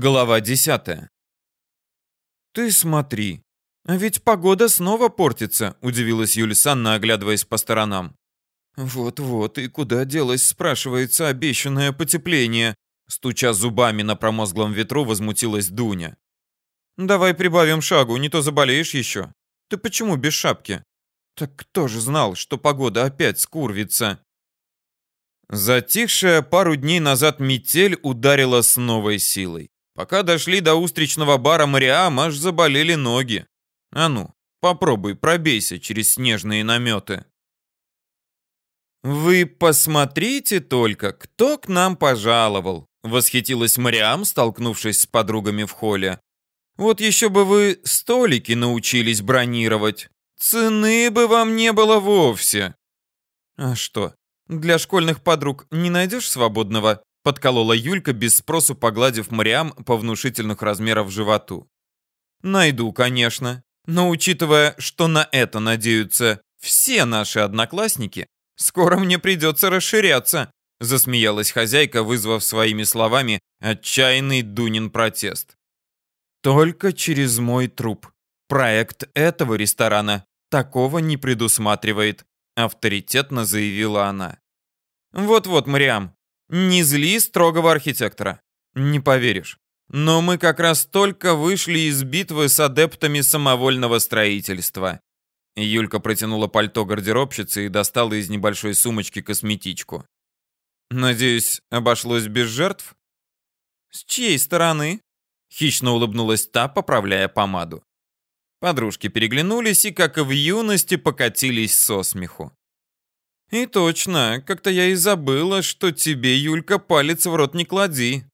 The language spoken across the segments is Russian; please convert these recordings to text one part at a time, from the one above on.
Глава 10. Ты смотри, а ведь погода снова портится, удивилась Юлия Санна, оглядываясь по сторонам. Вот-вот, и куда делось, спрашивается, обещанное потепление, стуча зубами на промозглом ветру, возмутилась Дуня. Давай прибавим шагу, не то заболеешь еще. Ты почему без шапки? Так кто же знал, что погода опять скурвится? Затихшая пару дней назад метель ударила с новой силой. Пока дошли до устричного бара Мариам, аж заболели ноги. А ну, попробуй, пробейся через снежные наметы. «Вы посмотрите только, кто к нам пожаловал!» — восхитилась Мариам, столкнувшись с подругами в холле. «Вот еще бы вы столики научились бронировать. Цены бы вам не было вовсе!» «А что, для школьных подруг не найдешь свободного?» — подколола Юлька, без спросу погладив Мариам по внушительных размеров животу. «Найду, конечно. Но учитывая, что на это надеются все наши одноклассники, скоро мне придется расширяться», — засмеялась хозяйка, вызвав своими словами отчаянный Дунин протест. «Только через мой труп. Проект этого ресторана такого не предусматривает», — авторитетно заявила она. «Вот-вот, Мариам, не зли строгого архитектора. Не поверишь. Но мы как раз только вышли из битвы с адептами самовольного строительства. Юлька протянула пальто гардеробщицы и достала из небольшой сумочки косметичку. Надеюсь, обошлось без жертв? С чьей стороны? Хищно улыбнулась та, поправляя помаду. Подружки переглянулись и, как и в юности, покатились со смеху. И точно, как-то я и забыла, что тебе, Юлька, палец в рот не клади.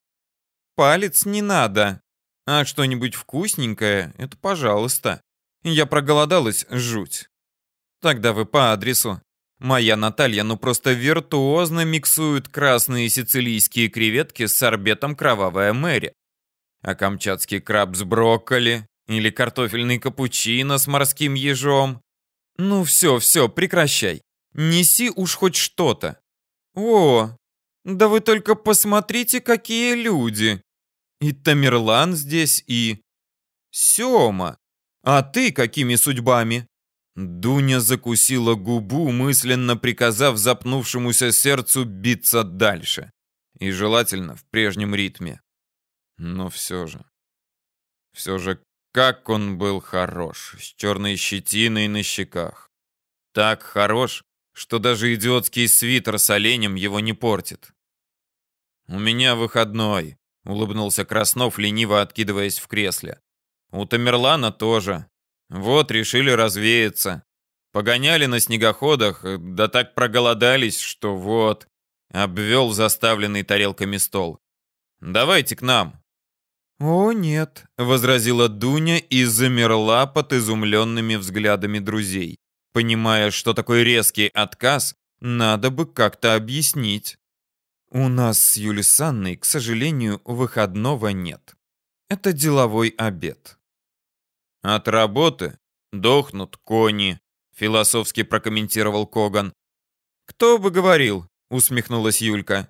Палец не надо. А что-нибудь вкусненькое — это пожалуйста. Я проголодалась жуть. Тогда вы по адресу. Моя Наталья ну просто виртуозно миксует красные сицилийские креветки с сорбетом кровавая Мэри. А камчатский краб с брокколи или картофельный капучино с морским ежом. Ну все, все, прекращай. Неси уж хоть что-то. О, да вы только посмотрите, какие люди. И Тамерлан здесь, и... Сёма, а ты какими судьбами? Дуня закусила губу, мысленно приказав запнувшемуся сердцу биться дальше. И желательно в прежнем ритме. Но все же... Все же, как он был хорош, с черной щетиной на щеках. Так хорош, что даже идиотский свитер с оленем его не портит. «У меня выходной», — улыбнулся Краснов, лениво откидываясь в кресле. «У Тамерлана тоже. Вот, решили развеяться. Погоняли на снегоходах, да так проголодались, что вот...» Обвел заставленный тарелками стол. «Давайте к нам». «О, нет», — возразила Дуня и замерла под изумленными взглядами друзей понимая, что такой резкий отказ надо бы как-то объяснить. У нас с Юлией Санной, к сожалению, выходного нет. Это деловой обед. От работы дохнут кони, философски прокомментировал Коган. Кто бы говорил, усмехнулась Юлька.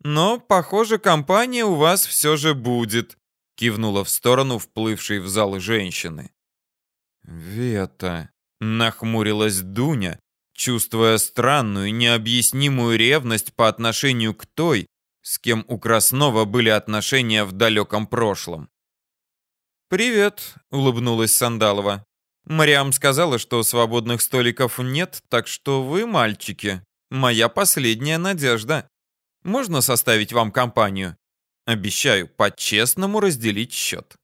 Но, похоже, компания у вас все же будет, кивнула в сторону вплывшей в зал женщины. Вета, Нахмурилась Дуня, чувствуя странную, необъяснимую ревность по отношению к той, с кем у Краснова были отношения в далеком прошлом. «Привет», — улыбнулась Сандалова. «Мариам сказала, что свободных столиков нет, так что вы, мальчики, моя последняя надежда. Можно составить вам компанию? Обещаю по-честному разделить счет».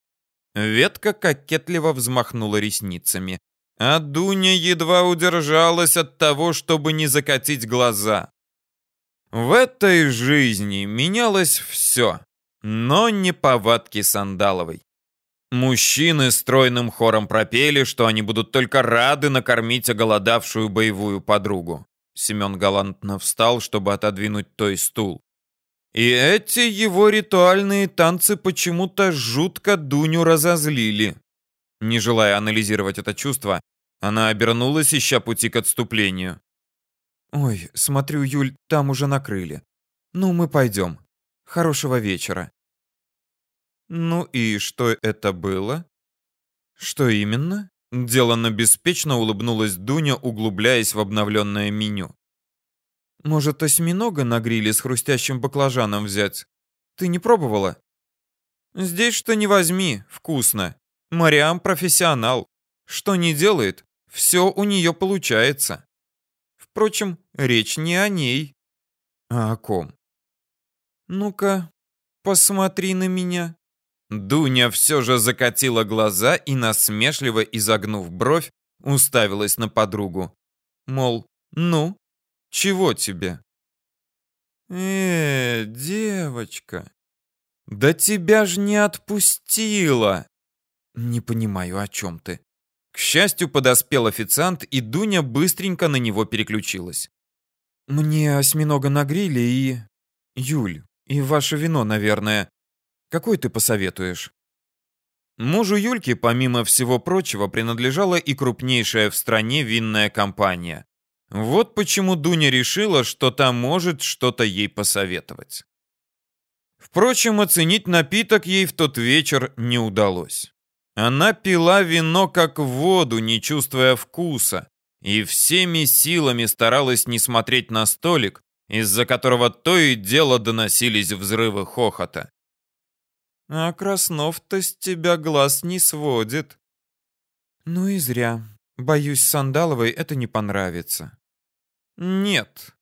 Ветка кокетливо взмахнула ресницами. А Дуня едва удержалась от того, чтобы не закатить глаза. В этой жизни менялось все, но не повадки Сандаловой. Мужчины стройным хором пропели, что они будут только рады накормить оголодавшую боевую подругу. Семен галантно встал, чтобы отодвинуть той стул. И эти его ритуальные танцы почему-то жутко Дуню разозлили. Не желая анализировать это чувство, она обернулась, ища пути к отступлению. «Ой, смотрю, Юль, там уже накрыли. Ну, мы пойдем. Хорошего вечера». Ну и что это было? Что именно? Деланно беспечно улыбнулась Дуня, углубляясь в обновленное меню. Может, осьминога на гриле с хрустящим баклажаном взять? Ты не пробовала? Здесь что не возьми, вкусно. Мариам профессионал. Что не делает, все у нее получается. Впрочем, речь не о ней, а о ком. Ну-ка, посмотри на меня. Дуня все же закатила глаза и, насмешливо изогнув бровь, уставилась на подругу. Мол, ну, чего тебе? Э, девочка, да тебя ж не отпустила. Не понимаю, о чем ты. К счастью, подоспел официант, и Дуня быстренько на него переключилась. Мне осьминога на гриле и... Юль, и ваше вино, наверное. Какой ты посоветуешь? Мужу Юльки, помимо всего прочего, принадлежала и крупнейшая в стране винная компания. Вот почему Дуня решила, что та может что-то ей посоветовать. Впрочем, оценить напиток ей в тот вечер не удалось. Она пила вино как воду, не чувствуя вкуса, и всеми силами старалась не смотреть на столик, из-за которого то и дело доносились взрывы хохота. «А Краснов-то с тебя глаз не сводит». «Ну и зря. Боюсь, Сандаловой это не понравится». «Нет.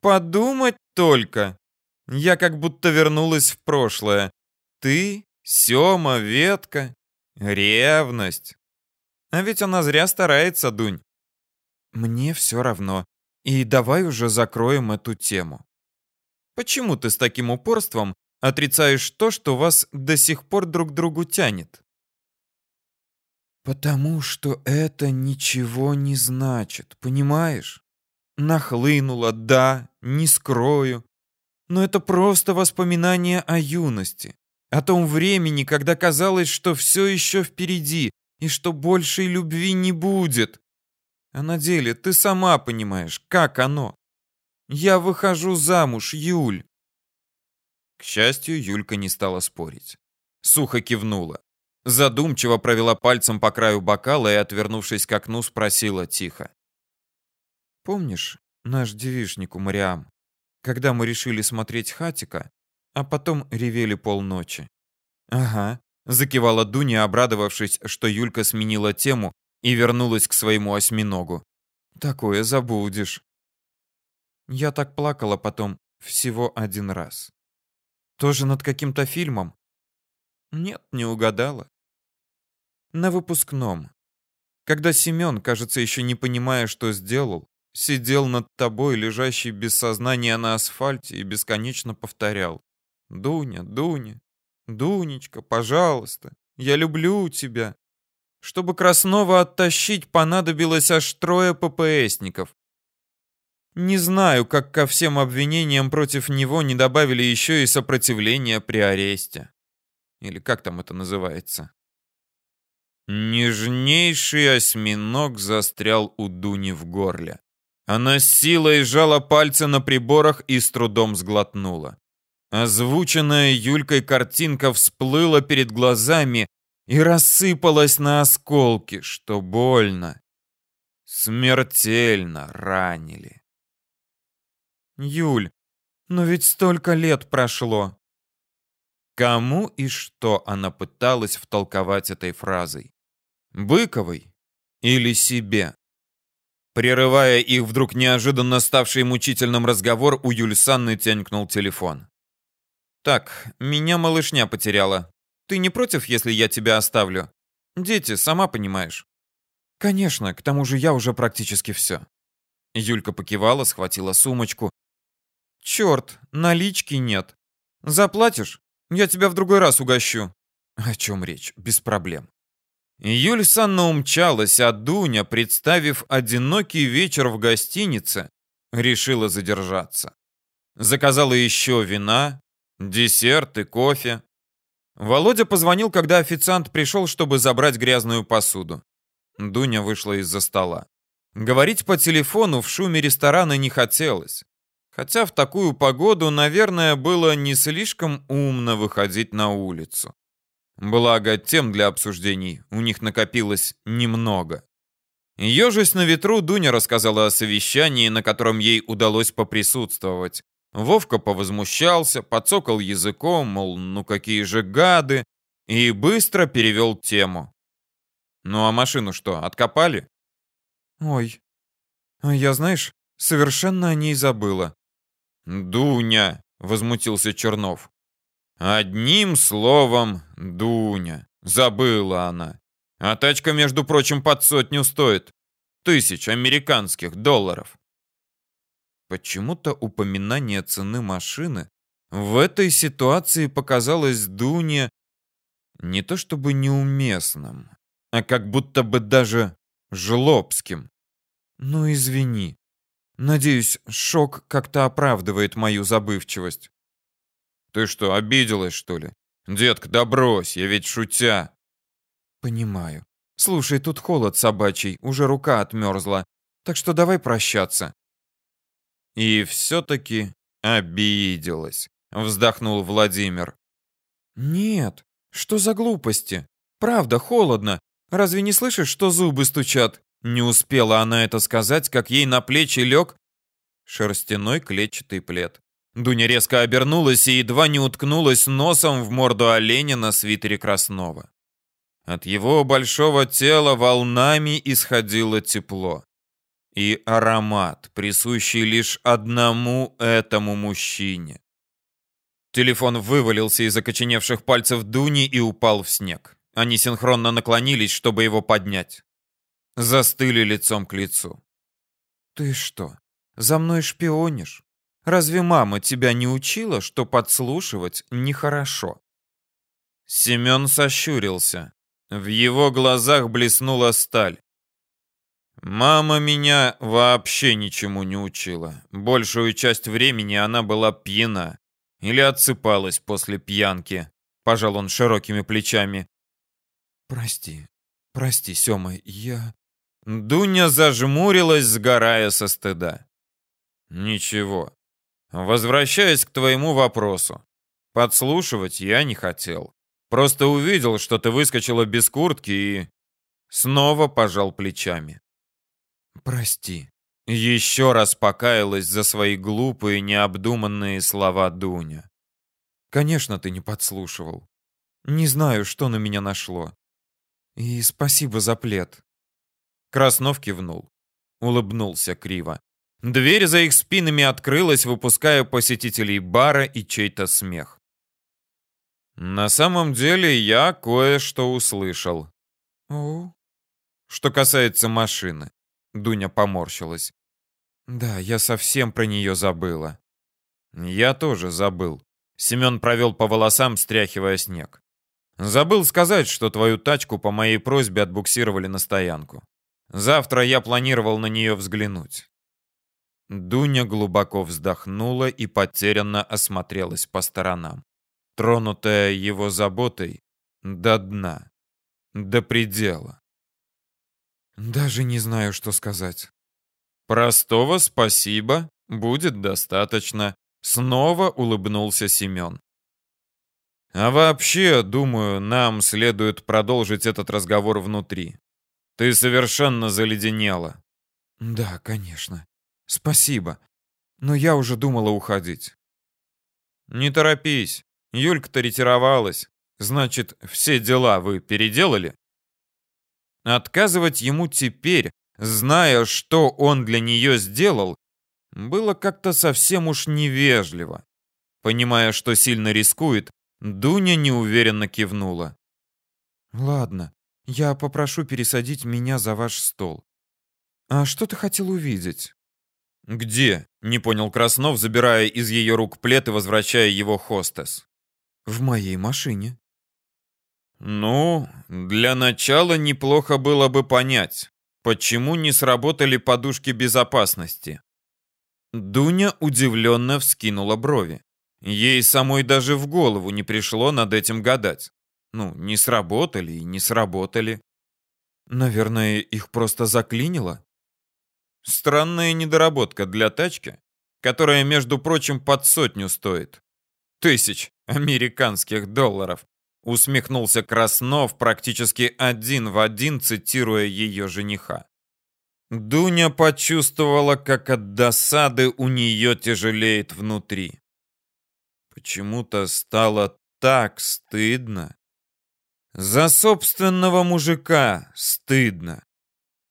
Подумать только. Я как будто вернулась в прошлое. Ты, Сёма, Ветка, ревность. А ведь она зря старается, Дунь. Мне все равно. И давай уже закроем эту тему. Почему ты с таким упорством отрицаешь то, что вас до сих пор друг к другу тянет? Потому что это ничего не значит, понимаешь? Нахлынуло, да, не скрою. Но это просто воспоминание о юности, о том времени, когда казалось, что все еще впереди и что большей любви не будет. А на деле ты сама понимаешь, как оно. Я выхожу замуж, Юль. К счастью, Юлька не стала спорить. Сухо кивнула. Задумчиво провела пальцем по краю бокала и, отвернувшись к окну, спросила тихо. Помнишь наш девишник у Мариам, когда мы решили смотреть Хатика, а потом ревели полночи? Ага, закивала Дуня, обрадовавшись, что Юлька сменила тему и вернулась к своему осьминогу. Такое забудешь. Я так плакала потом всего один раз. Тоже над каким-то фильмом? Нет, не угадала. На выпускном. Когда Семен, кажется, еще не понимая, что сделал, сидел над тобой, лежащий без сознания на асфальте, и бесконечно повторял. «Дуня, Дуня, Дунечка, пожалуйста, я люблю тебя». Чтобы Краснова оттащить, понадобилось аж трое ППСников. Не знаю, как ко всем обвинениям против него не добавили еще и сопротивление при аресте. Или как там это называется? Нежнейший осьминог застрял у Дуни в горле. Она с силой сжала пальцы на приборах и с трудом сглотнула. Озвученная Юлькой картинка всплыла перед глазами и рассыпалась на осколки, что больно. Смертельно ранили. Юль, но ведь столько лет прошло. Кому и что она пыталась втолковать этой фразой? Быковой или себе? Прерывая их вдруг неожиданно ставший мучительным разговор, у Юль Санны тянькнул телефон. «Так, меня малышня потеряла. Ты не против, если я тебя оставлю? Дети, сама понимаешь». «Конечно, к тому же я уже практически все». Юлька покивала, схватила сумочку. «Черт, налички нет. Заплатишь? Я тебя в другой раз угощу». «О чем речь? Без проблем». Юль Санна умчалась, а Дуня, представив одинокий вечер в гостинице, решила задержаться. Заказала еще вина, десерт и кофе. Володя позвонил, когда официант пришел, чтобы забрать грязную посуду. Дуня вышла из-за стола. Говорить по телефону в шуме ресторана не хотелось. Хотя в такую погоду, наверное, было не слишком умно выходить на улицу. Благо, тем для обсуждений у них накопилось немного. Ежась на ветру, Дуня рассказала о совещании, на котором ей удалось поприсутствовать. Вовка повозмущался, подцокал языком, мол, ну какие же гады, и быстро перевел тему. «Ну а машину что, откопали?» «Ой, а я, знаешь, совершенно о ней забыла». «Дуня!» — возмутился Чернов. Одним словом, Дуня. Забыла она. А тачка, между прочим, под сотню стоит. Тысяч американских долларов. Почему-то упоминание цены машины в этой ситуации показалось Дуне не то чтобы неуместным, а как будто бы даже жлобским. Ну, извини. Надеюсь, шок как-то оправдывает мою забывчивость. Ты что, обиделась, что ли? Детка, да брось, я ведь шутя. Понимаю. Слушай, тут холод собачий, уже рука отмерзла. Так что давай прощаться. И все-таки обиделась, вздохнул Владимир. Нет, что за глупости? Правда, холодно. Разве не слышишь, что зубы стучат? Не успела она это сказать, как ей на плечи лег шерстяной клетчатый плед. Дуня резко обернулась и едва не уткнулась носом в морду оленя на свитере Краснова. От его большого тела волнами исходило тепло. И аромат, присущий лишь одному этому мужчине. Телефон вывалился из окоченевших пальцев Дуни и упал в снег. Они синхронно наклонились, чтобы его поднять. Застыли лицом к лицу. «Ты что, за мной шпионишь?» Разве мама тебя не учила, что подслушивать нехорошо? Семен сощурился. В его глазах блеснула сталь. Мама меня вообще ничему не учила. Большую часть времени она была пьяна или отсыпалась после пьянки. Пожал он широкими плечами. Прости, прости, Сёма, я... Дуня зажмурилась, сгорая со стыда. Ничего, Возвращаясь к твоему вопросу. Подслушивать я не хотел. Просто увидел, что ты выскочила без куртки и... Снова пожал плечами. Прости. Еще раз покаялась за свои глупые, необдуманные слова Дуня. Конечно, ты не подслушивал. Не знаю, что на меня нашло. И спасибо за плед. Краснов кивнул. Улыбнулся криво. Дверь за их спинами открылась, выпуская посетителей бара и чей-то смех. На самом деле я кое-что услышал. О. Что касается машины. Дуня поморщилась. Да, я совсем про нее забыла. Я тоже забыл. Семен провел по волосам, стряхивая снег. Забыл сказать, что твою тачку по моей просьбе отбуксировали на стоянку. Завтра я планировал на нее взглянуть. Дуня глубоко вздохнула и потерянно осмотрелась по сторонам, тронутая его заботой до дна, до предела. Даже не знаю, что сказать. Простого спасибо будет достаточно, снова улыбнулся Семен. А вообще, думаю, нам следует продолжить этот разговор внутри. Ты совершенно заледенела. Да, конечно. Спасибо. Но я уже думала уходить. Не торопись. Юлька-то ретировалась. Значит, все дела вы переделали? Отказывать ему теперь, зная, что он для нее сделал, было как-то совсем уж невежливо. Понимая, что сильно рискует, Дуня неуверенно кивнула. «Ладно, я попрошу пересадить меня за ваш стол. А что ты хотел увидеть?» «Где?» — не понял Краснов, забирая из ее рук плед и возвращая его хостес. «В моей машине». «Ну, для начала неплохо было бы понять, почему не сработали подушки безопасности». Дуня удивленно вскинула брови. Ей самой даже в голову не пришло над этим гадать. Ну, не сработали и не сработали. Наверное, их просто заклинило. Странная недоработка для тачки, которая, между прочим, под сотню стоит. Тысяч американских долларов. Усмехнулся Краснов, практически один в один цитируя ее жениха. Дуня почувствовала, как от досады у нее тяжелеет внутри. Почему-то стало так стыдно. За собственного мужика стыдно.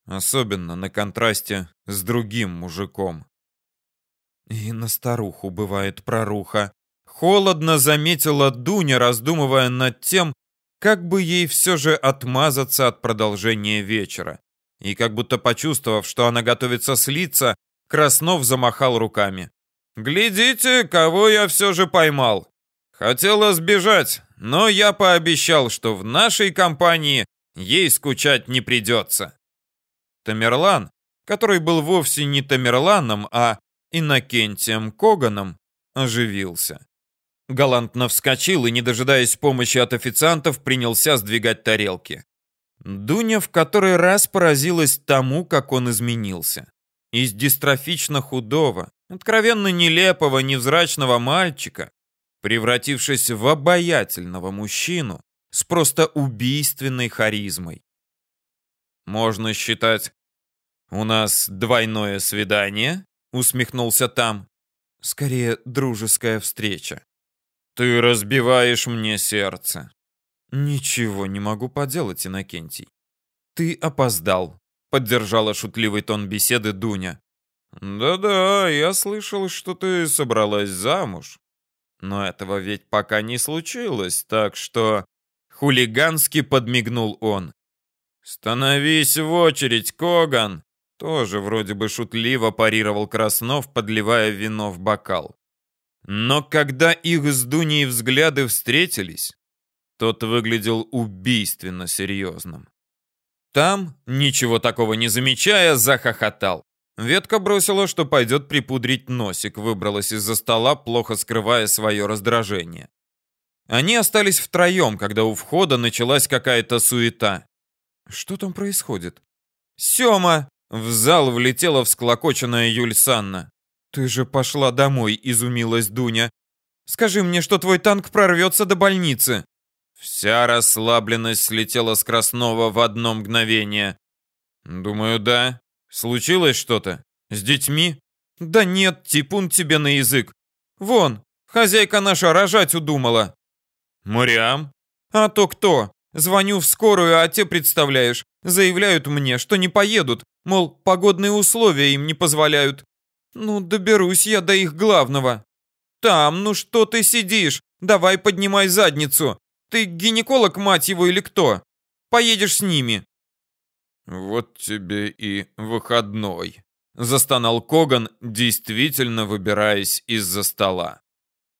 Особенно на контрасте с другим мужиком. И на старуху бывает проруха. Холодно заметила Дуня, раздумывая над тем, как бы ей все же отмазаться от продолжения вечера. И как будто почувствовав, что она готовится слиться, Краснов замахал руками. «Глядите, кого я все же поймал! Хотела сбежать, но я пообещал, что в нашей компании ей скучать не придется». Тамерлан, который был вовсе не Тамерланом, а Иннокентием Коганом, оживился. Галантно вскочил и, не дожидаясь помощи от официантов, принялся сдвигать тарелки. Дуня в который раз поразилась тому, как он изменился. Из дистрофично худого, откровенно нелепого, невзрачного мальчика, превратившись в обаятельного мужчину с просто убийственной харизмой. Можно считать, у нас двойное свидание, усмехнулся там. Скорее, дружеская встреча. Ты разбиваешь мне сердце. Ничего не могу поделать, Иннокентий. Ты опоздал, поддержала шутливый тон беседы Дуня. Да-да, я слышал, что ты собралась замуж. Но этого ведь пока не случилось, так что хулигански подмигнул он. Становись в очередь, Коган, тоже вроде бы шутливо парировал Краснов, подливая вино в бокал. Но когда их с Дуней взгляды встретились, тот выглядел убийственно серьезным. Там, ничего такого не замечая, захохотал. Ветка бросила, что пойдет припудрить носик, выбралась из-за стола, плохо скрывая свое раздражение. Они остались втроем, когда у входа началась какая-то суета. Что там происходит? «Сема!» В зал влетела всклокоченная Юль Санна. «Ты же пошла домой», — изумилась Дуня. «Скажи мне, что твой танк прорвется до больницы». Вся расслабленность слетела с Краснова в одно мгновение. «Думаю, да. Случилось что-то? С детьми?» «Да нет, типун тебе на язык. Вон, хозяйка наша рожать удумала». «Муриам?» «А то кто? Звоню в скорую, а те, представляешь, заявляют мне, что не поедут, Мол, погодные условия им не позволяют. Ну, доберусь я до их главного. Там, ну что ты сидишь? Давай поднимай задницу. Ты гинеколог, мать его, или кто? Поедешь с ними. Вот тебе и выходной. Застонал Коган, действительно выбираясь из-за стола.